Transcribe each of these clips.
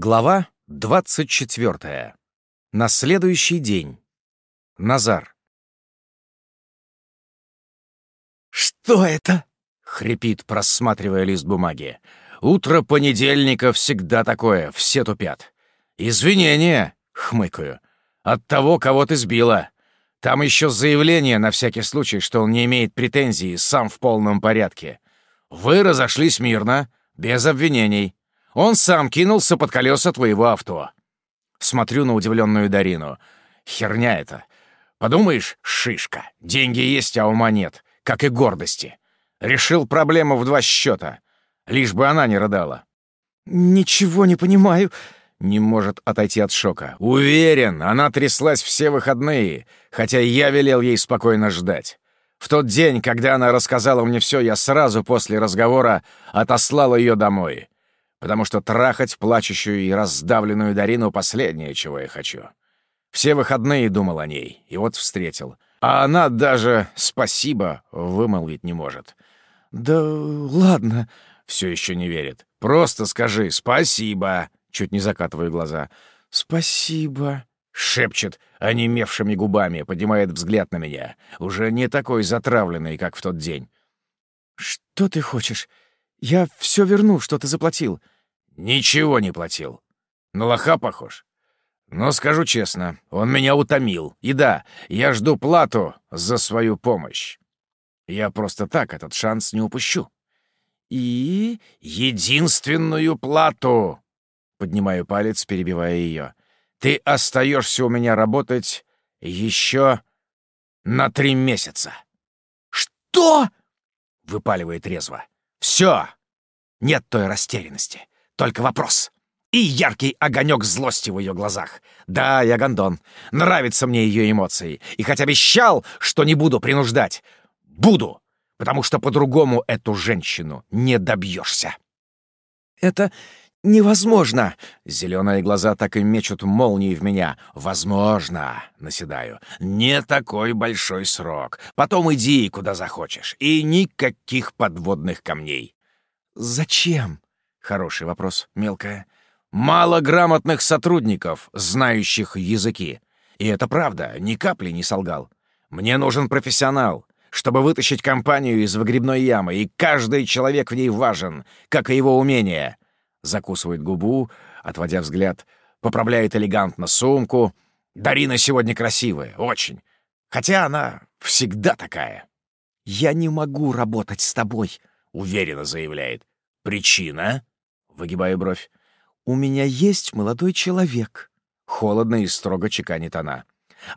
Глава 24. На следующий день. Назар. «Что это?» — хрипит, просматривая лист бумаги. «Утро понедельника всегда такое, все тупят. Извинения!» — хмыкаю. «От того, кого ты сбила. Там еще заявление на всякий случай, что он не имеет претензий, сам в полном порядке. Вы разошлись мирно, без обвинений. Он сам кинулся под колеса твоего авто. Смотрю на удивленную Дарину. Херня это. Подумаешь, шишка. Деньги есть, а ума нет. Как и гордости. Решил проблему в два счета. Лишь бы она не рыдала. «Ничего не понимаю», не может отойти от шока. Уверен, она тряслась все выходные, хотя я велел ей спокойно ждать. В тот день, когда она рассказала мне все, я сразу после разговора отослал ее домой потому что трахать плачущую и раздавленную Дарину — последнее, чего я хочу. Все выходные думал о ней, и вот встретил. А она даже «спасибо» вымолвить не может. «Да ладно», — все еще не верит. «Просто скажи «спасибо», — чуть не закатываю глаза. «Спасибо», — шепчет онемевшими губами, поднимает взгляд на меня, уже не такой затравленный, как в тот день. «Что ты хочешь? Я все верну, что ты заплатил». «Ничего не платил. На лоха похож. Но скажу честно, он меня утомил. И да, я жду плату за свою помощь. Я просто так этот шанс не упущу. И единственную плату!» Поднимаю палец, перебивая ее. «Ты остаешься у меня работать еще на три месяца». «Что?» — выпаливает резво. Все! Нет той растерянности, только вопрос. И яркий огонек злости в ее глазах. Да, я гондон. Нравятся мне ее эмоции. И хоть обещал, что не буду принуждать, буду, потому что по-другому эту женщину не добьешься. Это невозможно. Зеленые глаза так и мечут молнии в меня. Возможно, наседаю. Не такой большой срок. Потом иди куда захочешь. И никаких подводных камней. Зачем? Хороший вопрос, мелкая. Мало грамотных сотрудников, знающих языки. И это правда, ни капли не солгал. Мне нужен профессионал, чтобы вытащить компанию из выгребной ямы, и каждый человек в ней важен, как и его умение — закусывает губу, отводя взгляд, поправляет элегантно сумку. Дарина сегодня красивая, очень. Хотя она всегда такая. «Я не могу работать с тобой», — уверенно заявляет. «Причина?» — выгибаю бровь. «У меня есть молодой человек», — холодно и строго чеканит она.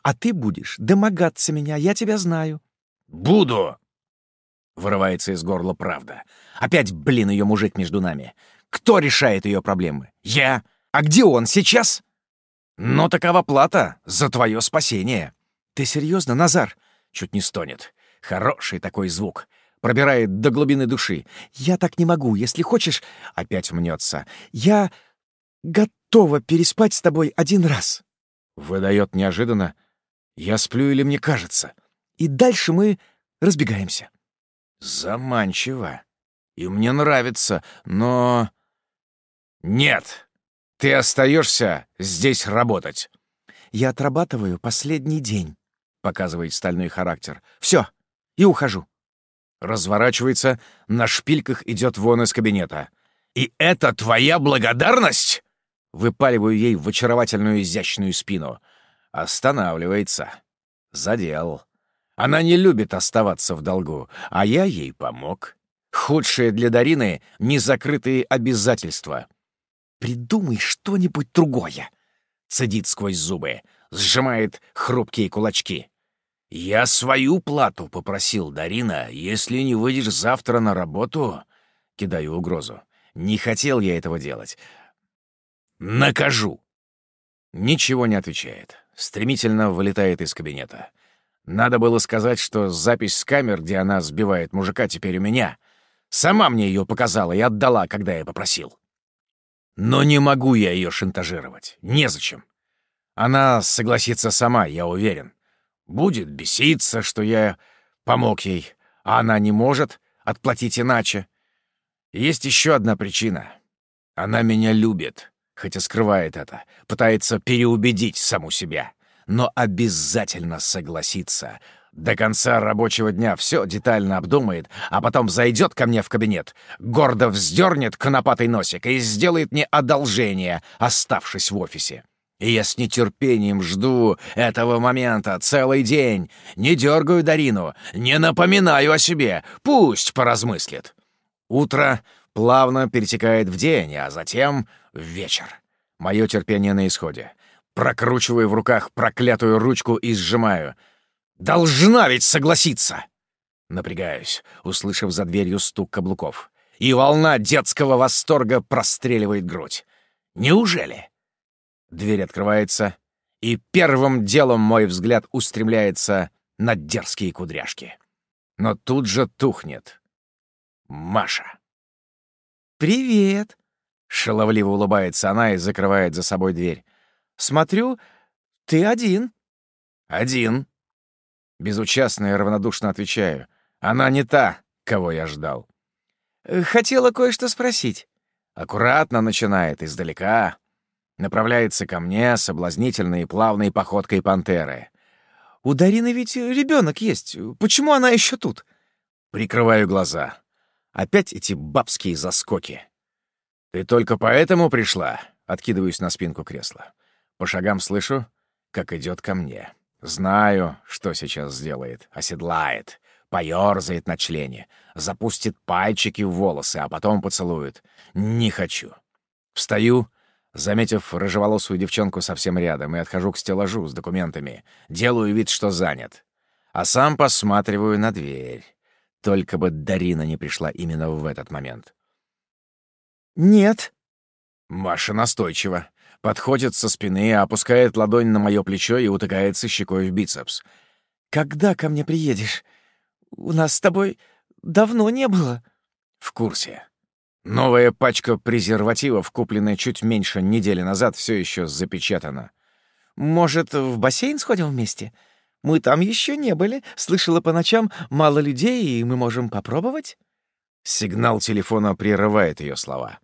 «А ты будешь домогаться меня, я тебя знаю». «Буду!» — вырывается из горла правда. Опять, блин, ее мужик между нами. Кто решает ее проблемы? Я. А где он сейчас? Но такова плата за твое спасение. Ты серьезно, Назар? Чуть не стонет. Хороший такой звук. Пробирает до глубины души. Я так не могу. Если хочешь... Опять мнется. Я готова переспать с тобой один раз. Выдает неожиданно. Я сплю или мне кажется? И дальше мы разбегаемся. Заманчиво. И мне нравится, но... «Нет, ты остаешься здесь работать». «Я отрабатываю последний день», — показывает стальной характер. «Все, и ухожу». Разворачивается, на шпильках идет вон из кабинета. «И это твоя благодарность?» Выпаливаю ей в очаровательную изящную спину. Останавливается. Задел. Она не любит оставаться в долгу, а я ей помог. Худшее для Дарины — незакрытые обязательства — «Придумай что-нибудь другое!» Цедит сквозь зубы, сжимает хрупкие кулачки. «Я свою плату попросил, Дарина. Если не выйдешь завтра на работу...» Кидаю угрозу. «Не хотел я этого делать. Накажу!» Ничего не отвечает. Стремительно вылетает из кабинета. Надо было сказать, что запись с камер, где она сбивает мужика, теперь у меня. Сама мне ее показала и отдала, когда я попросил. Но не могу я ее шантажировать. Незачем. Она согласится сама, я уверен. Будет беситься, что я помог ей, а она не может отплатить иначе. Есть еще одна причина. Она меня любит, хоть и скрывает это, пытается переубедить саму себя, но обязательно согласится. До конца рабочего дня все детально обдумает, а потом зайдет ко мне в кабинет, гордо вздернет конопатый носик и сделает мне одолжение, оставшись в офисе. И я с нетерпением жду этого момента целый день. Не дергаю Дарину, не напоминаю о себе. Пусть поразмыслит. Утро плавно перетекает в день, а затем в вечер. Мое терпение на исходе. Прокручиваю в руках проклятую ручку и сжимаю. «Должна ведь согласиться!» Напрягаюсь, услышав за дверью стук каблуков. И волна детского восторга простреливает грудь. «Неужели?» Дверь открывается, и первым делом мой взгляд устремляется на дерзкие кудряшки. Но тут же тухнет. Маша. «Привет!» — шаловливо улыбается она и закрывает за собой дверь. «Смотрю, ты один». «Один». Безучастно и равнодушно отвечаю. Она не та, кого я ждал. «Хотела кое-что спросить». Аккуратно начинает, издалека, направляется ко мне соблазнительной и плавной походкой пантеры. «У Дарины ведь ребенок есть. Почему она еще тут?» Прикрываю глаза. Опять эти бабские заскоки. «Ты только поэтому пришла?» Откидываюсь на спинку кресла. По шагам слышу, как идет ко мне. Знаю, что сейчас сделает. Оседлает, поёрзает на члене, запустит пальчики в волосы, а потом поцелует. Не хочу. Встаю, Заметив рыжеволосую девчонку совсем рядом, и отхожу к стеллажу с документами, делаю вид, что занят. А сам посматриваю на дверь. Только бы Дарина не пришла именно в этот момент. «Нет». Маша настойчиво. Подходит со спины, опускает ладонь на мое плечо и утыкается щекой в бицепс. «Когда ко мне приедешь? У нас с тобой давно не было». «В курсе. Новая пачка презервативов, купленная чуть меньше недели назад, все еще запечатана. «Может, в бассейн сходим вместе? Мы там еще не были. Слышала по ночам мало людей, и мы можем попробовать?» Сигнал телефона прерывает ее слова.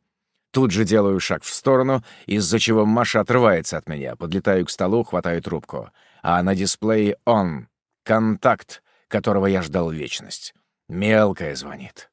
Тут же делаю шаг в сторону, из-за чего Маша отрывается от меня, подлетаю к столу, хватаю трубку. А на дисплее «Он» — контакт, которого я ждал вечность. Мелкая звонит.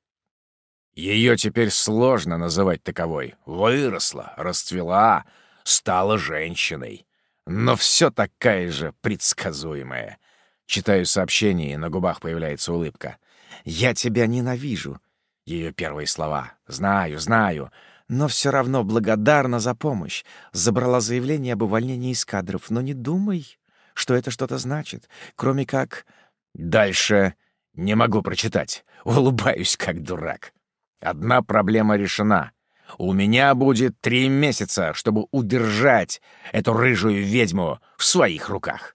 Ее теперь сложно называть таковой. Выросла, расцвела, стала женщиной. Но все такая же предсказуемая. Читаю сообщение, и на губах появляется улыбка. «Я тебя ненавижу». Ее первые слова. «Знаю, знаю, но все равно благодарна за помощь. Забрала заявление об увольнении из кадров, но не думай, что это что-то значит, кроме как...» Дальше не могу прочитать. Улыбаюсь, как дурак. Одна проблема решена. У меня будет три месяца, чтобы удержать эту рыжую ведьму в своих руках.